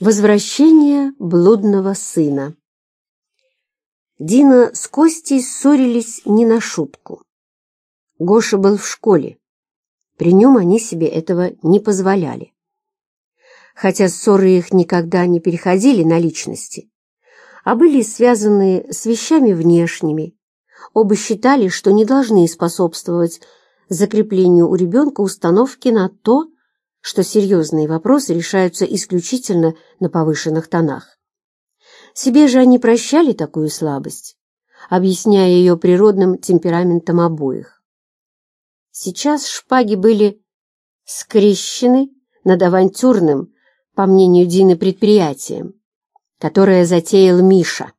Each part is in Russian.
Возвращение блудного сына Дина с Костей ссорились не на шутку. Гоша был в школе. При нем они себе этого не позволяли. Хотя ссоры их никогда не переходили на личности, а были связаны с вещами внешними, оба считали, что не должны способствовать закреплению у ребенка установки на то, что серьезные вопросы решаются исключительно на повышенных тонах. Себе же они прощали такую слабость, объясняя ее природным темпераментом обоих. Сейчас шпаги были скрещены над авантюрным, по мнению Дины, предприятием, которое затеял Миша.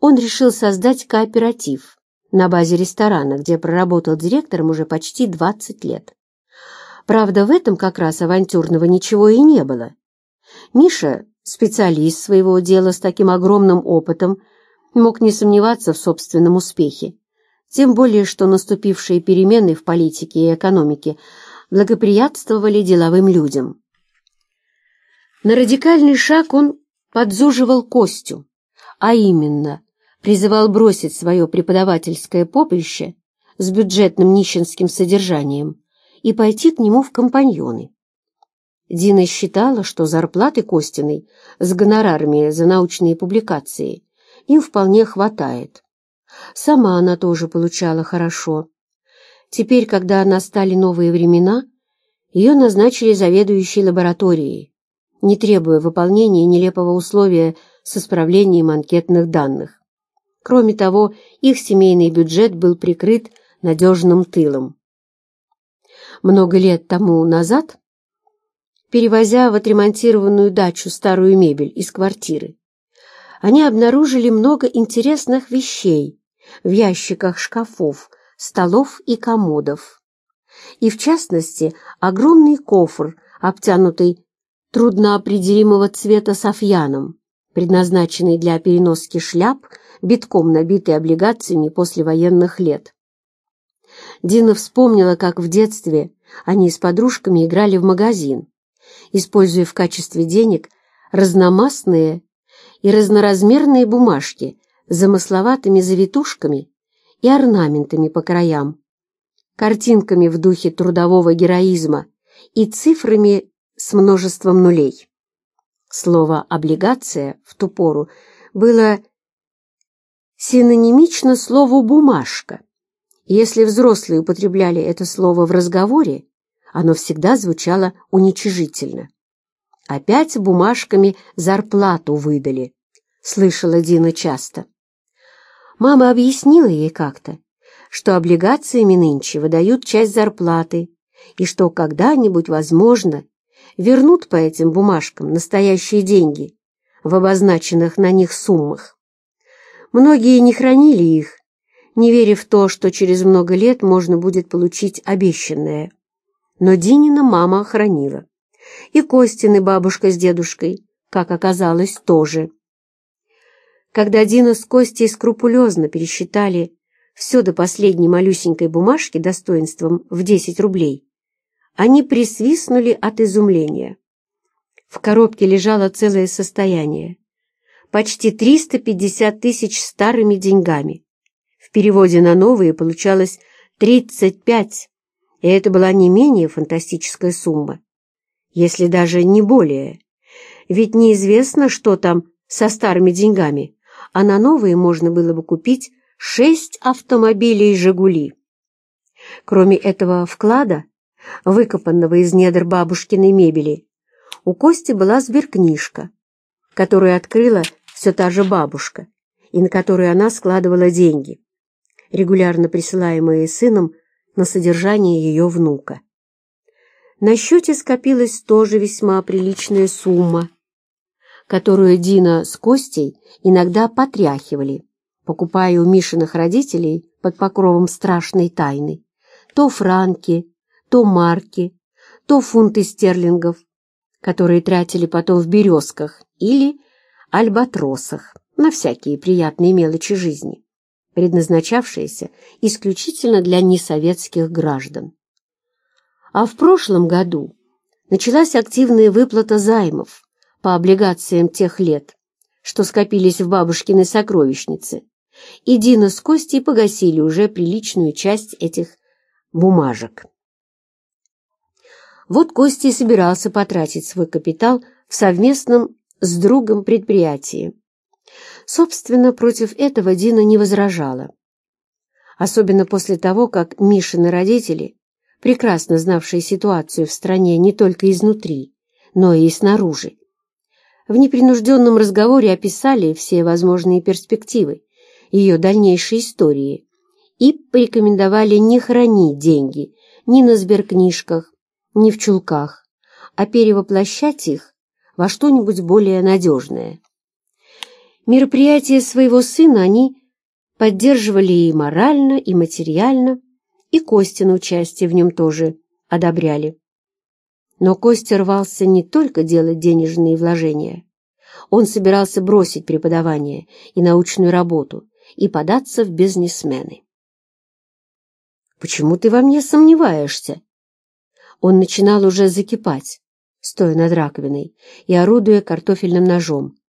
Он решил создать кооператив на базе ресторана, где проработал директором уже почти 20 лет. Правда, в этом как раз авантюрного ничего и не было. Миша, специалист своего дела с таким огромным опытом, мог не сомневаться в собственном успехе. Тем более, что наступившие перемены в политике и экономике благоприятствовали деловым людям. На радикальный шаг он подзуживал Костю, а именно призывал бросить свое преподавательское поприще с бюджетным нищенским содержанием и пойти к нему в компаньоны. Дина считала, что зарплаты Костиной с гонорарами за научные публикации им вполне хватает. Сама она тоже получала хорошо. Теперь, когда настали новые времена, ее назначили заведующей лабораторией, не требуя выполнения нелепого условия с исправлением анкетных данных. Кроме того, их семейный бюджет был прикрыт надежным тылом много лет тому назад, перевозя в отремонтированную дачу старую мебель из квартиры, они обнаружили много интересных вещей в ящиках шкафов, столов и комодов. И, в частности, огромный кофр, обтянутый трудноопределимого цвета софьяном, предназначенный для переноски шляп, битком набитый облигациями послевоенных лет. Дина вспомнила, как в детстве они с подружками играли в магазин, используя в качестве денег разномастные и разноразмерные бумажки с замысловатыми завитушками и орнаментами по краям, картинками в духе трудового героизма и цифрами с множеством нулей. Слово «облигация» в ту пору было синонимично слову «бумажка», если взрослые употребляли это слово в разговоре, оно всегда звучало уничижительно. «Опять бумажками зарплату выдали», — слышала Дина часто. Мама объяснила ей как-то, что облигациями нынче выдают часть зарплаты и что когда-нибудь, возможно, вернут по этим бумажкам настоящие деньги в обозначенных на них суммах. Многие не хранили их не веря в то, что через много лет можно будет получить обещанное. Но Динина мама охранила. И Костины бабушка с дедушкой, как оказалось, тоже. Когда Дина с Костей скрупулезно пересчитали все до последней малюсенькой бумажки достоинством в 10 рублей, они присвистнули от изумления. В коробке лежало целое состояние. Почти 350 тысяч старыми деньгами. В переводе на новые получалось 35, и это была не менее фантастическая сумма, если даже не более. Ведь неизвестно, что там со старыми деньгами, а на новые можно было бы купить шесть автомобилей «Жигули». Кроме этого вклада, выкопанного из недр бабушкиной мебели, у Кости была сберкнижка, которую открыла все та же бабушка, и на которую она складывала деньги регулярно присылаемые сыном на содержание ее внука. На счете скопилась тоже весьма приличная сумма, которую Дина с Костей иногда потряхивали, покупая у Мишиных родителей под покровом страшной тайны то франки, то марки, то фунты стерлингов, которые тратили потом в березках или альбатросах на всякие приятные мелочи жизни предназначавшееся исключительно для несоветских граждан. А в прошлом году началась активная выплата займов по облигациям тех лет, что скопились в бабушкиной сокровищнице, и Дина с Костей погасили уже приличную часть этих бумажек. Вот Костя и собирался потратить свой капитал в совместном с другом предприятии. Собственно, против этого Дина не возражала. Особенно после того, как Мишины родители, прекрасно знавшие ситуацию в стране не только изнутри, но и снаружи, в непринужденном разговоре описали все возможные перспективы ее дальнейшей истории и порекомендовали не хранить деньги ни на сберкнижках, ни в чулках, а перевоплощать их во что-нибудь более надежное. Мероприятие своего сына они поддерживали и морально, и материально, и Костина участие в нем тоже одобряли. Но Костя рвался не только делать денежные вложения. Он собирался бросить преподавание и научную работу и податься в бизнесмены. «Почему ты во мне сомневаешься?» Он начинал уже закипать, стоя над раковиной и орудуя картофельным ножом.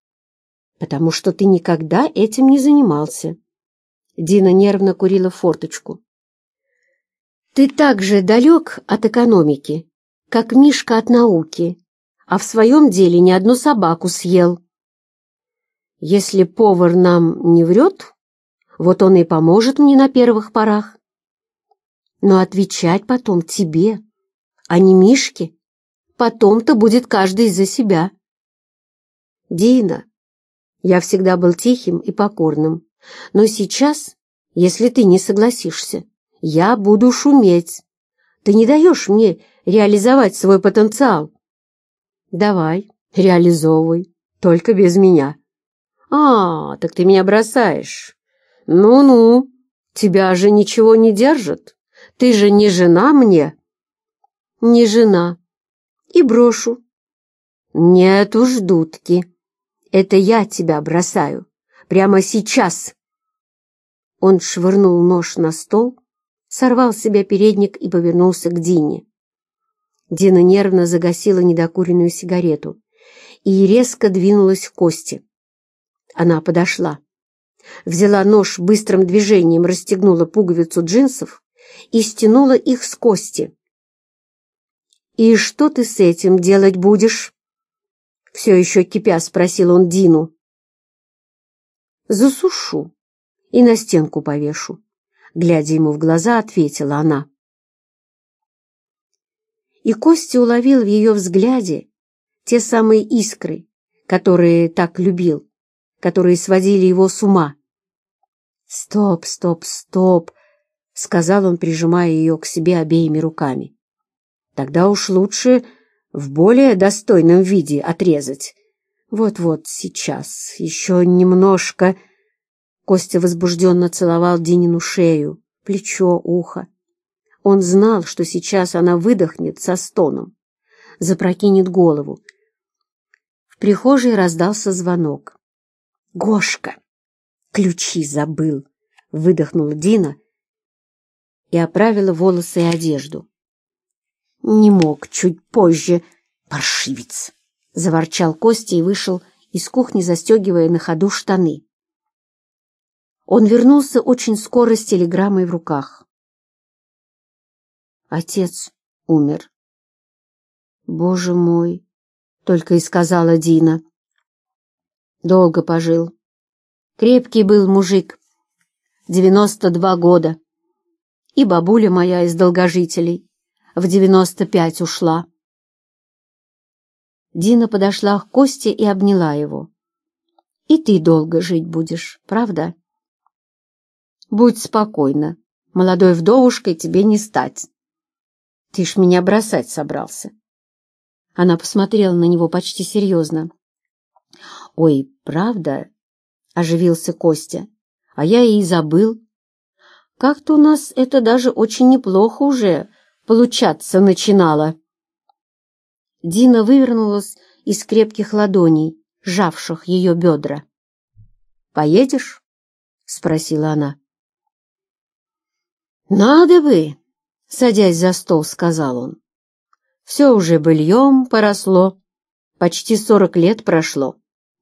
«Потому что ты никогда этим не занимался». Дина нервно курила форточку. «Ты так же далек от экономики, как Мишка от науки, а в своем деле ни одну собаку съел. Если повар нам не врет, вот он и поможет мне на первых порах. Но отвечать потом тебе, а не Мишке. Потом-то будет каждый за себя. Дина, я всегда был тихим и покорным, но сейчас, если ты не согласишься, я буду шуметь. Ты не даешь мне реализовать свой потенциал. Давай, реализовывай, только без меня. А, так ты меня бросаешь. Ну-ну, тебя же ничего не держит. Ты же не жена мне. Не жена. И брошу. Нет уж, дудки. Это я тебя бросаю. Прямо сейчас. Он швырнул нож на стол, сорвал с себя передник и повернулся к Дине. Дина нервно загасила недокуренную сигарету и резко двинулась к Косте. Она подошла, взяла нож быстрым движением, расстегнула пуговицу джинсов и стянула их с Кости. «И что ты с этим делать будешь?» Все еще кипя спросил он Дину. «Засушу и на стенку повешу», — глядя ему в глаза, ответила она и Костя уловил в ее взгляде те самые искры, которые так любил, которые сводили его с ума. «Стоп, стоп, стоп!» — сказал он, прижимая ее к себе обеими руками. «Тогда уж лучше в более достойном виде отрезать. Вот-вот сейчас, еще немножко...» Костя возбужденно целовал Динину шею, плечо, ухо. Он знал, что сейчас она выдохнет со стоном, запрокинет голову. В прихожей раздался звонок. «Гошка! Ключи забыл!» — выдохнула Дина и оправила волосы и одежду. «Не мог чуть позже, паршивец!» — заворчал Костя и вышел из кухни, застегивая на ходу штаны. Он вернулся очень скоро с телеграммой в руках. Отец умер. Боже мой, только и сказала Дина. Долго пожил. Крепкий был мужик, девяносто два года. И бабуля моя из долгожителей в девяносто пять ушла. Дина подошла к Косте и обняла его. «И ты долго жить будешь, правда?» «Будь спокойна, молодой вдовушкой тебе не стать». Ты ж меня бросать собрался. Она посмотрела на него почти серьезно. «Ой, правда?» — оживился Костя. «А я и забыл. Как-то у нас это даже очень неплохо уже получаться начинало». Дина вывернулась из крепких ладоней, сжавших ее бедра. «Поедешь?» — спросила она. «Надо бы!» садясь за стол, сказал он. Все уже быльем поросло, Почти сорок лет прошло.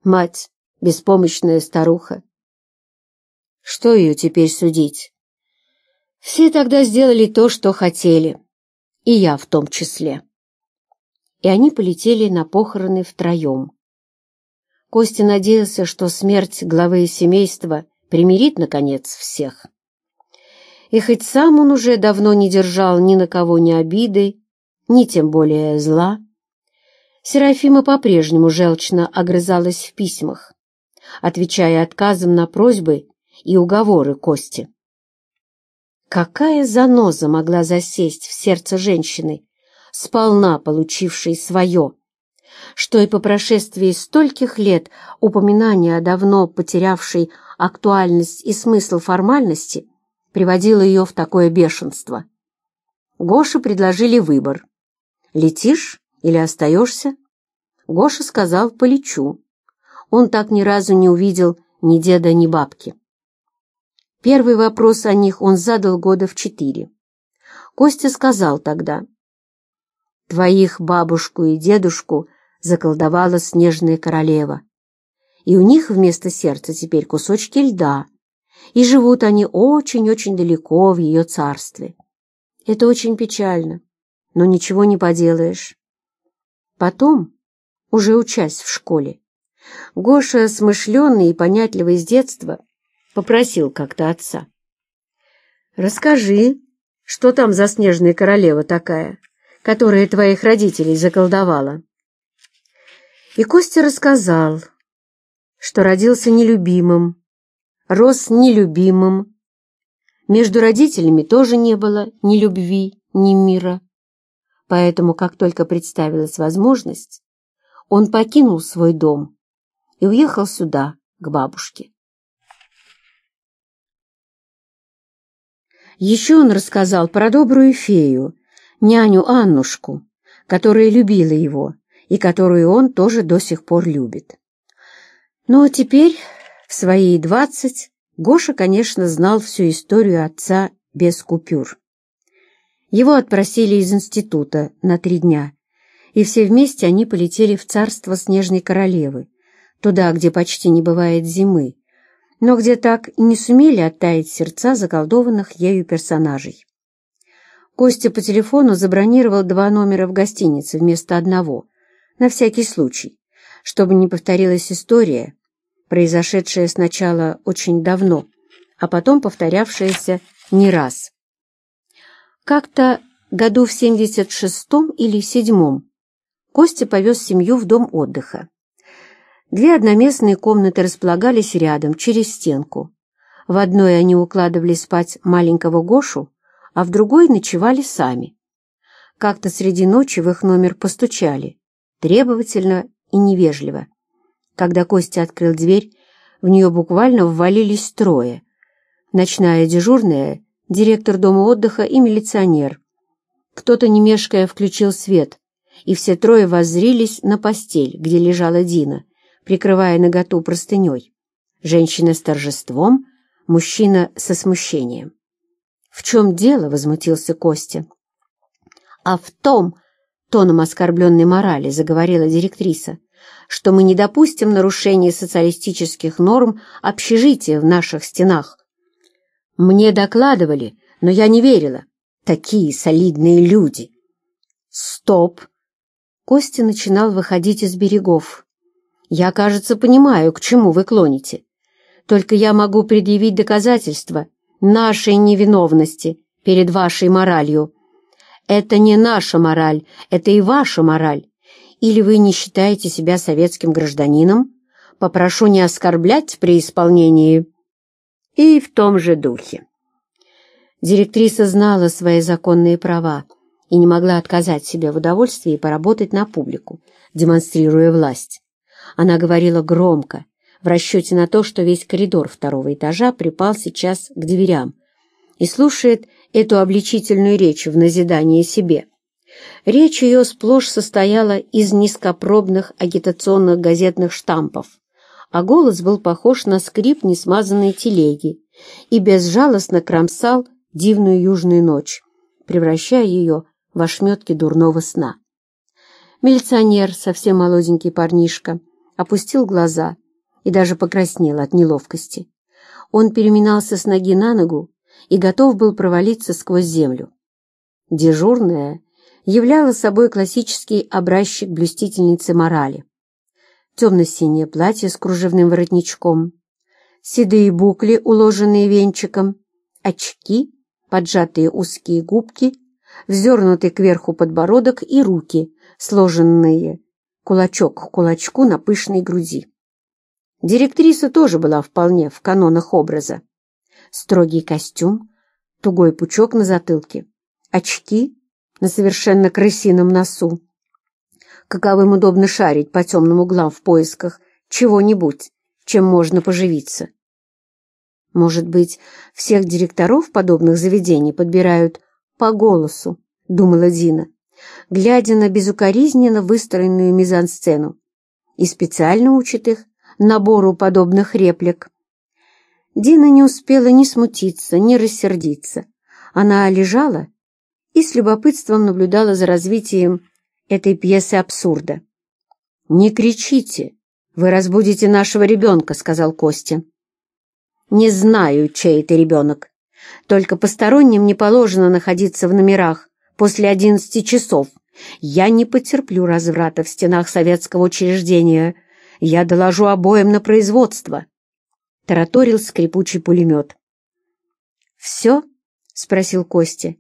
Мать, беспомощная старуха. Что ее теперь судить? Все тогда сделали то, что хотели, и я в том числе. И они полетели на похороны втроем. Костя надеялся, что смерть главы семейства примирит, наконец, всех. И хоть сам он уже давно не держал ни на кого ни обиды, ни тем более зла, Серафима по-прежнему желчно огрызалась в письмах, отвечая отказом на просьбы и уговоры Кости. Какая заноза могла засесть в сердце женщины, сполна получившей свое, что и по прошествии стольких лет упоминания о давно потерявшей актуальность и смысл формальности приводило ее в такое бешенство. Гоше предложили выбор. «Летишь или остаешься?» Гоша сказал «полечу». Он так ни разу не увидел ни деда, ни бабки. Первый вопрос о них он задал года в четыре. Костя сказал тогда, «Твоих бабушку и дедушку заколдовала снежная королева, и у них вместо сердца теперь кусочки льда, и живут они очень-очень далеко в ее царстве. Это очень печально, но ничего не поделаешь. Потом, уже учась в школе. Гоша, смышленный и понятливый с детства, попросил как-то отца. «Расскажи, что там за снежная королева такая, которая твоих родителей заколдовала?» И Костя рассказал, что родился нелюбимым, рос нелюбимым. Между родителями тоже не было ни любви, ни мира. Поэтому, как только представилась возможность, он покинул свой дом и уехал сюда, к бабушке. Еще он рассказал про добрую фею, няню Аннушку, которая любила его и которую он тоже до сих пор любит. Но теперь, в свои двадцать, Гоша, конечно, знал всю историю отца без купюр. Его отпросили из института на три дня и все вместе они полетели в царство Снежной Королевы, туда, где почти не бывает зимы, но где так и не сумели оттаять сердца заколдованных ею персонажей. Костя по телефону забронировал два номера в гостинице вместо одного, на всякий случай, чтобы не повторилась история, произошедшая сначала очень давно, а потом повторявшаяся не раз. Как-то году в 76-м или 7-м Костя повез семью в дом отдыха. Две одноместные комнаты располагались рядом, через стенку. В одной они укладывали спать маленького Гошу, а в другой ночевали сами. Как-то среди ночи в их номер постучали, требовательно и невежливо. Когда Костя открыл дверь, в нее буквально ввалились трое. Ночная дежурная, директор дома отдыха и милиционер. Кто-то, не мешкая, включил свет, и все трое воззрились на постель, где лежала Дина, прикрывая наготу простыней. Женщина с торжеством, мужчина со смущением. «В чем дело?» — возмутился Костя. «А в том, — тоном оскорбленной морали заговорила директриса, — что мы не допустим нарушения социалистических норм общежития в наших стенах. Мне докладывали, но я не верила. Такие солидные люди!» «Стоп!» Костя начинал выходить из берегов. «Я, кажется, понимаю, к чему вы клоните. Только я могу предъявить доказательства нашей невиновности перед вашей моралью. Это не наша мораль, это и ваша мораль. Или вы не считаете себя советским гражданином? Попрошу не оскорблять при исполнении». И в том же духе. Директриса знала свои законные права и не могла отказать себе в удовольствии поработать на публику, демонстрируя власть. Она говорила громко, в расчете на то, что весь коридор второго этажа припал сейчас к дверям и слушает эту обличительную речь в назидание себе. Речь ее сплошь состояла из низкопробных агитационных газетных штампов, а голос был похож на скрип несмазанной телеги и безжалостно кромсал дивную южную ночь, превращая ее в ошметки дурного сна. Милиционер, совсем молоденький парнишка, опустил глаза и даже покраснел от неловкости. Он переминался с ноги на ногу и готов был провалиться сквозь землю. Дежурная являла собой классический образчик блюстительницы морали. Темно-синее платье с кружевным воротничком, седые букли, уложенные венчиком, очки, поджатые узкие губки, вздернутый кверху подбородок и руки, сложенные кулачок к кулачку на пышной груди. Директриса тоже была вполне в канонах образа. Строгий костюм, тугой пучок на затылке, очки на совершенно крысином носу. Каковым удобно шарить по темным углам в поисках чего-нибудь, чем можно поживиться. Может быть, всех директоров подобных заведений подбирают по голосу, думала Дина, глядя на безукоризненно выстроенную мизансцену, и специально учит их набору подобных реплик. Дина не успела ни смутиться, ни рассердиться. Она лежала и с любопытством наблюдала за развитием этой пьесы абсурда. «Не кричите, вы разбудите нашего ребенка», — сказал Костя. «Не знаю, чей это ребенок. Только посторонним не положено находиться в номерах после одиннадцати часов. Я не потерплю разврата в стенах советского учреждения. Я доложу обоим на производство», — тараторил скрипучий пулемет. «Все?» — спросил Костя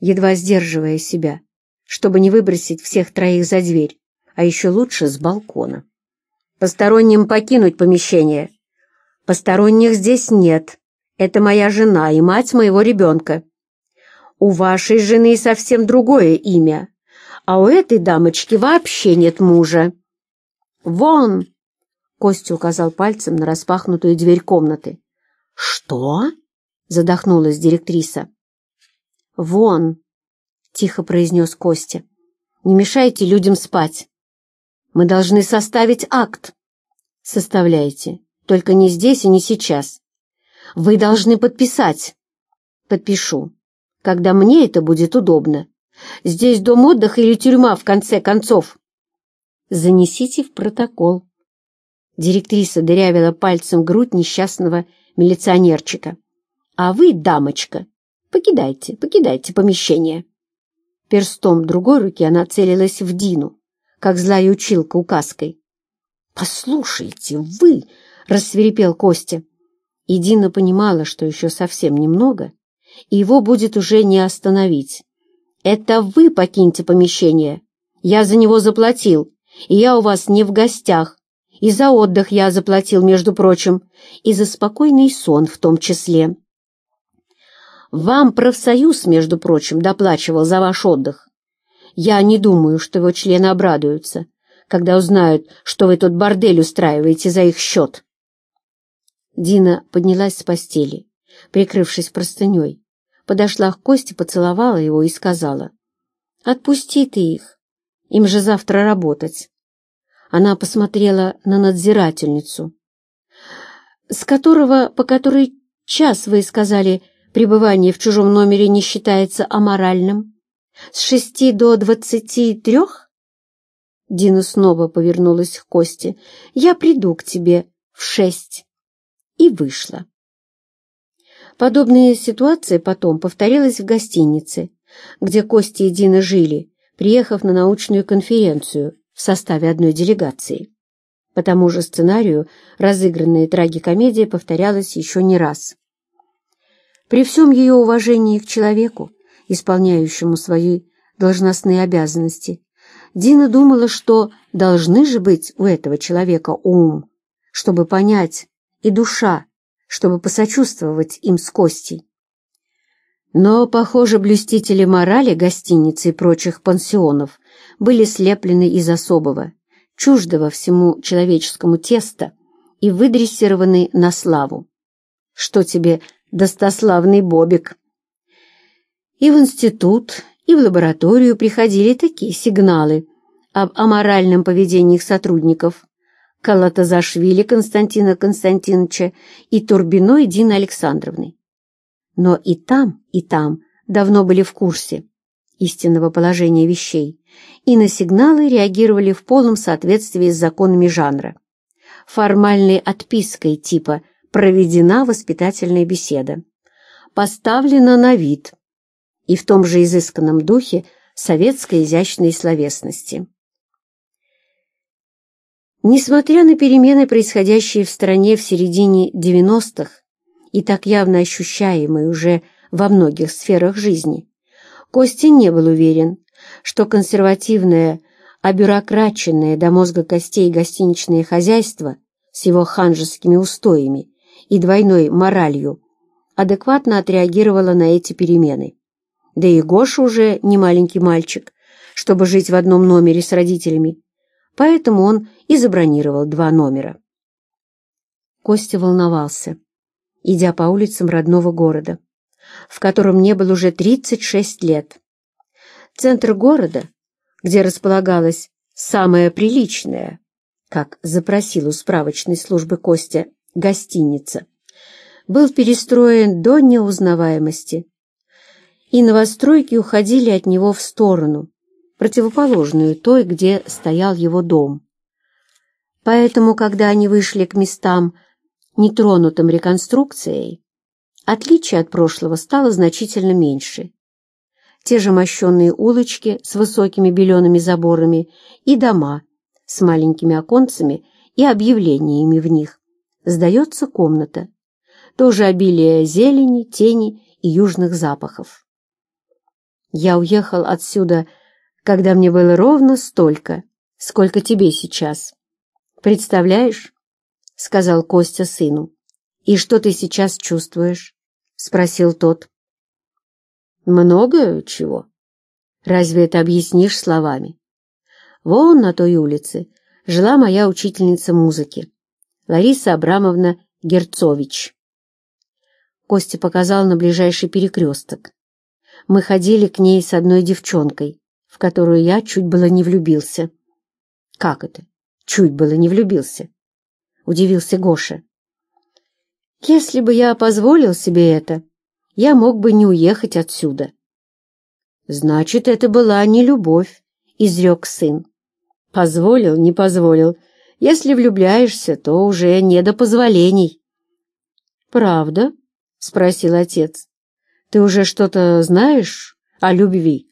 едва сдерживая себя, чтобы не выбросить всех троих за дверь, а еще лучше с балкона. «Посторонним покинуть помещение. Посторонних здесь нет. Это моя жена и мать моего ребенка. У вашей жены совсем другое имя, а у этой дамочки вообще нет мужа. Вон!» Костя указал пальцем на распахнутую дверь комнаты. «Что?» — задохнулась директриса. «Вон!» — тихо произнес Костя. «Не мешайте людям спать. Мы должны составить акт». «Составляйте. Только не здесь и не сейчас. Вы должны подписать». «Подпишу. Когда мне это будет удобно. Здесь дом отдыха или тюрьма, в конце концов». «Занесите в протокол». Директриса дырявила пальцем грудь несчастного милиционерчика. «А вы, дамочка, Покидайте, покидайте помещение. Перстом другой руки она целилась в Дину, как злая училка указкой. «Послушайте, вы!» — рассверепел Костя. И Дина понимала, что еще совсем немного, и его будет уже не остановить. «Это вы покиньте помещение. Я за него заплатил, и я у вас не в гостях. И за отдых я заплатил, между прочим, и за спокойный сон в том числе». Вам профсоюз, между прочим, доплачивал за ваш отдых. Я не думаю, что его члены обрадуются, когда узнают, что вы тут бордель устраиваете за их счет. Дина поднялась с постели, прикрывшись простыней, подошла к Косте, поцеловала его и сказала, «Отпусти ты их, им же завтра работать». Она посмотрела на надзирательницу, с которого, по которой час вы сказали, пребывание в чужом номере не считается аморальным? С шести до двадцати трех?» Дина снова повернулась к Косте. «Я приду к тебе в шесть». И вышла. Подобная ситуация потом повторилась в гостинице, где Костя и Дина жили, приехав на научную конференцию в составе одной делегации. По тому же сценарию разыгранная трагикомедия повторялась еще не раз. При всем ее уважении к человеку, исполняющему свои должностные обязанности, Дина думала, что должны же быть у этого человека ум, чтобы понять, и душа, чтобы посочувствовать им с Костей. Но, похоже, блюстители морали гостиницы и прочих пансионов были слеплены из особого, чуждого всему человеческому теста и выдрессированы на славу. Что тебе достославный Бобик. И в институт, и в лабораторию приходили такие сигналы об аморальном поведении их сотрудников Калатазашвили Константина Константиновича и Турбиной Дины Александровны. Но и там, и там давно были в курсе, истинного положения вещей и на сигналы реагировали в полном соответствии с законами жанра. Формальной отпиской типа «проведена воспитательная беседа», «поставлена на вид» и в том же изысканном духе советской изящной словесности. Несмотря на перемены, происходящие в стране в середине 90-х и так явно ощущаемые уже во многих сферах жизни, Костя не был уверен, что консервативное, обюрокраченное до мозга костей гостиничное хозяйство с его ханжескими устоями и двойной моралью адекватно отреагировало на эти перемены. Да и Гоша уже не маленький мальчик, чтобы жить в одном номере с родителями, поэтому он и забронировал два номера. Костя волновался, идя по улицам родного города, в котором не был уже 36 лет. Центр города, где располагалась самая приличная, как запросил у справочной службы Костя, гостиница, был перестроен до неузнаваемости, и новостройки уходили от него в сторону, противоположную той, где стоял его дом. Поэтому, когда они вышли к местам, нетронутым реконструкцией, отличие от прошлого стало значительно меньше те же мощенные улочки с высокими белеными заборами и дома с маленькими оконцами и объявлениями в них. Сдается комната. Тоже обилие зелени, тени и южных запахов. Я уехал отсюда, когда мне было ровно столько, сколько тебе сейчас. Представляешь? — сказал Костя сыну. «И что ты сейчас чувствуешь?» — спросил тот. Много чего. Разве это объяснишь словами? Вон на той улице жила моя учительница музыки, Лариса Абрамовна Герцович. Костя показал на ближайший перекресток. Мы ходили к ней с одной девчонкой, в которую я чуть было не влюбился. «Как это? Чуть было не влюбился?» — удивился Гоша. «Если бы я позволил себе это, я мог бы не уехать отсюда. Значит, это была не любовь, изрек сын. Позволил, не позволил. Если влюбляешься, то уже не до позволений. Правда? спросил отец. Ты уже что-то знаешь о любви?